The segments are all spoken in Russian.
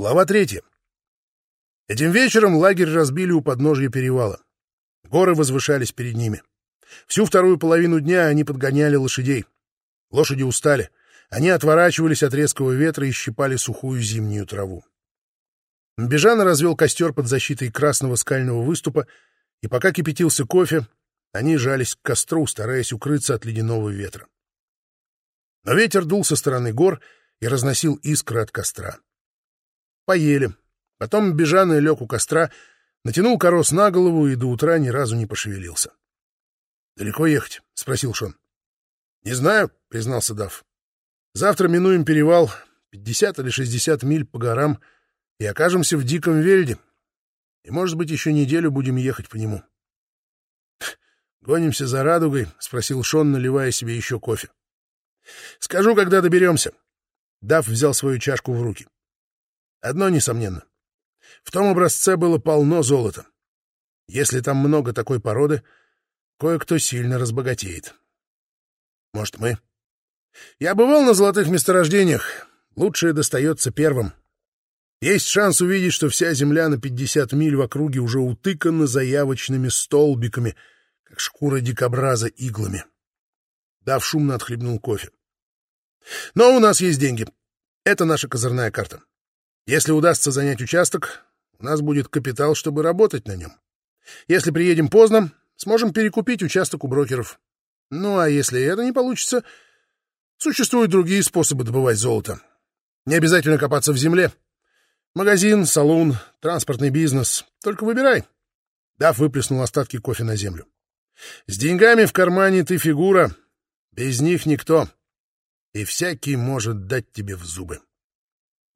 Глава третья. Этим вечером лагерь разбили у подножья перевала. Горы возвышались перед ними. Всю вторую половину дня они подгоняли лошадей. Лошади устали. Они отворачивались от резкого ветра и щипали сухую зимнюю траву. Бежана развел костер под защитой красного скального выступа, и пока кипятился кофе, они жались к костру, стараясь укрыться от ледяного ветра. Но ветер дул со стороны гор и разносил искры от костра. Поели. Потом Бежана лег у костра, натянул корос на голову и до утра ни разу не пошевелился. — Далеко ехать? — спросил Шон. — Не знаю, — признался Дав. — Завтра минуем перевал, пятьдесят или шестьдесят миль по горам, и окажемся в Диком Вельде. И, может быть, еще неделю будем ехать по нему. — Гонимся за радугой? — спросил Шон, наливая себе еще кофе. — Скажу, когда доберемся. Дав взял свою чашку в руки. Одно несомненно. В том образце было полно золота. Если там много такой породы, кое-кто сильно разбогатеет. Может, мы? Я бывал на золотых месторождениях. Лучшее достается первым. Есть шанс увидеть, что вся земля на 50 миль в округе уже утыкана заявочными столбиками, как шкура дикобраза иглами. Дав шумно отхлебнул кофе. Но у нас есть деньги. Это наша козырная карта. Если удастся занять участок, у нас будет капитал, чтобы работать на нем. Если приедем поздно, сможем перекупить участок у брокеров. Ну, а если это не получится, существуют другие способы добывать золото. Не обязательно копаться в земле. Магазин, салон, транспортный бизнес. Только выбирай. Дав выплеснул остатки кофе на землю. С деньгами в кармане ты фигура. Без них никто. И всякий может дать тебе в зубы.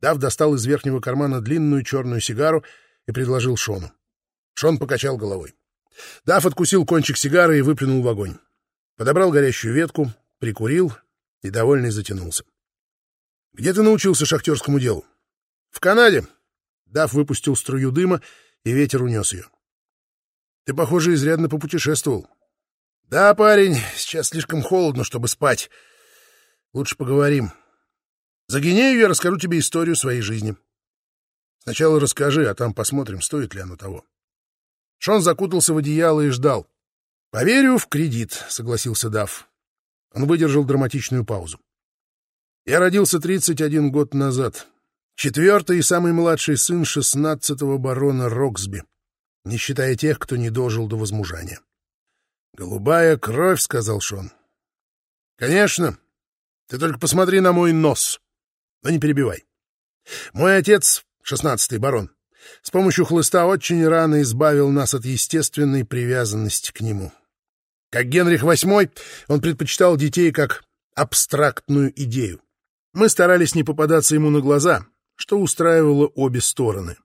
Дав достал из верхнего кармана длинную черную сигару и предложил Шону. Шон покачал головой. Дав откусил кончик сигары и выплюнул в огонь. Подобрал горящую ветку, прикурил и, довольный, затянулся. — Где ты научился шахтерскому делу? — В Канаде. Дав выпустил струю дыма, и ветер унес ее. — Ты, похоже, изрядно попутешествовал. — Да, парень, сейчас слишком холодно, чтобы спать. Лучше поговорим. — за Гинею я расскажу тебе историю своей жизни. Сначала расскажи, а там посмотрим, стоит ли оно того. Шон закутался в одеяло и ждал. «Поверю в кредит», — согласился Дав. Он выдержал драматичную паузу. «Я родился 31 год назад. Четвертый и самый младший сын шестнадцатого барона Роксби, не считая тех, кто не дожил до возмужания». «Голубая кровь», — сказал Шон. «Конечно. Ты только посмотри на мой нос. Но не перебивай. Мой отец, шестнадцатый барон, с помощью хлыста очень рано избавил нас от естественной привязанности к нему. Как Генрих VIII, он предпочитал детей как абстрактную идею. Мы старались не попадаться ему на глаза, что устраивало обе стороны.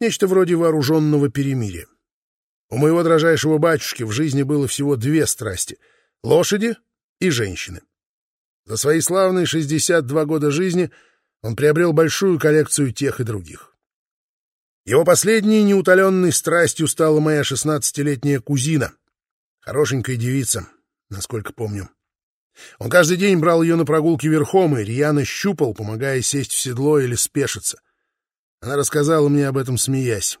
Нечто вроде вооруженного перемирия. У моего дрожайшего батюшки в жизни было всего две страсти — лошади и женщины. За свои славные 62 года жизни он приобрел большую коллекцию тех и других. Его последней неутоленной страстью стала моя шестнадцатилетняя кузина, хорошенькая девица, насколько помню. Он каждый день брал ее на прогулки верхом и рьяно щупал, помогая сесть в седло или спешиться. Она рассказала мне об этом, смеясь.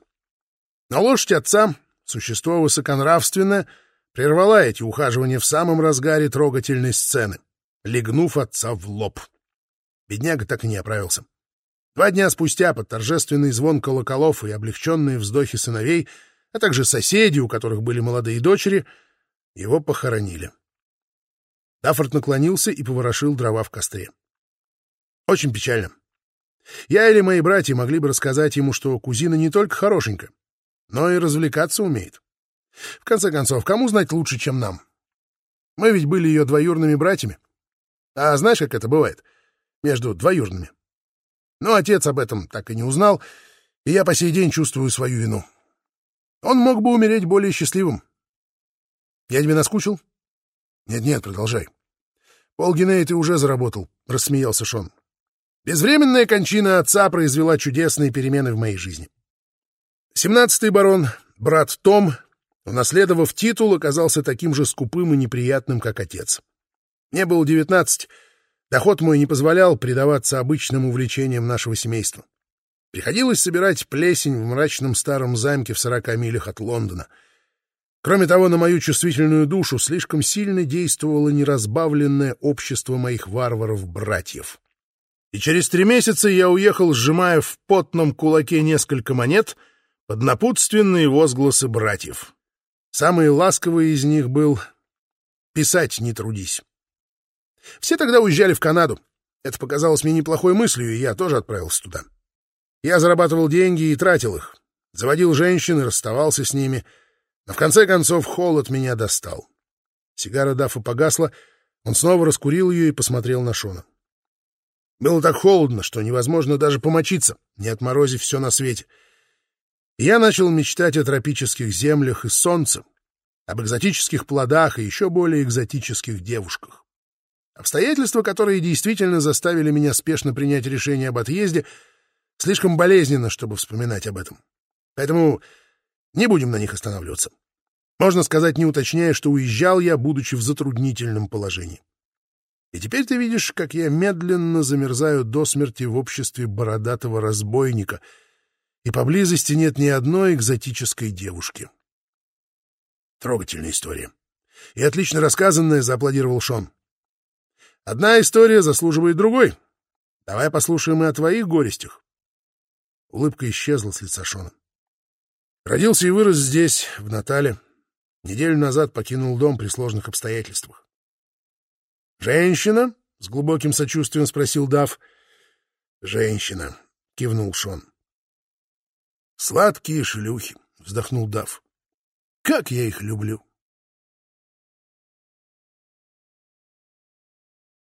Но лошадь отца, существо высоконравственное, прервала эти ухаживания в самом разгаре трогательной сцены легнув отца в лоб. Бедняга так и не оправился. Два дня спустя, под торжественный звон колоколов и облегченные вздохи сыновей, а также соседей, у которых были молодые дочери, его похоронили. Даффорд наклонился и поворошил дрова в костре. Очень печально. Я или мои братья могли бы рассказать ему, что кузина не только хорошенькая, но и развлекаться умеет. В конце концов, кому знать лучше, чем нам? Мы ведь были ее двоюрными братьями. А знаешь, как это бывает? Между двоюродными. Но отец об этом так и не узнал, и я по сей день чувствую свою вину. Он мог бы умереть более счастливым. Я тебе наскучил? Нет-нет, продолжай. Полгинея ты уже заработал, — рассмеялся Шон. Безвременная кончина отца произвела чудесные перемены в моей жизни. Семнадцатый барон, брат Том, унаследовав титул, оказался таким же скупым и неприятным, как отец. Мне было девятнадцать, доход мой не позволял предаваться обычным увлечениям нашего семейства. Приходилось собирать плесень в мрачном старом замке в сорока милях от Лондона. Кроме того, на мою чувствительную душу слишком сильно действовало неразбавленное общество моих варваров-братьев. И через три месяца я уехал, сжимая в потном кулаке несколько монет под напутственные возгласы братьев. Самый ласковый из них был «Писать не трудись». Все тогда уезжали в Канаду. Это показалось мне неплохой мыслью, и я тоже отправился туда. Я зарабатывал деньги и тратил их. Заводил женщин и расставался с ними. Но в конце концов холод меня достал. Сигара Даффа погасла, он снова раскурил ее и посмотрел на Шона. Было так холодно, что невозможно даже помочиться, не отморозив все на свете. И я начал мечтать о тропических землях и солнце, об экзотических плодах и еще более экзотических девушках. Обстоятельства, которые действительно заставили меня спешно принять решение об отъезде, слишком болезненно, чтобы вспоминать об этом. Поэтому не будем на них останавливаться. Можно сказать, не уточняя, что уезжал я, будучи в затруднительном положении. И теперь ты видишь, как я медленно замерзаю до смерти в обществе бородатого разбойника, и поблизости нет ни одной экзотической девушки. Трогательная история. И отлично рассказанная, зааплодировал Шон. Одна история заслуживает другой. Давай послушаем и о твоих горестях. Улыбка исчезла с лица Шона. Родился и вырос здесь, в Натале. Неделю назад покинул дом при сложных обстоятельствах. «Женщина?» — с глубоким сочувствием спросил Дав. «Женщина», — кивнул Шон. «Сладкие шлюхи», — вздохнул Дав. «Как я их люблю!»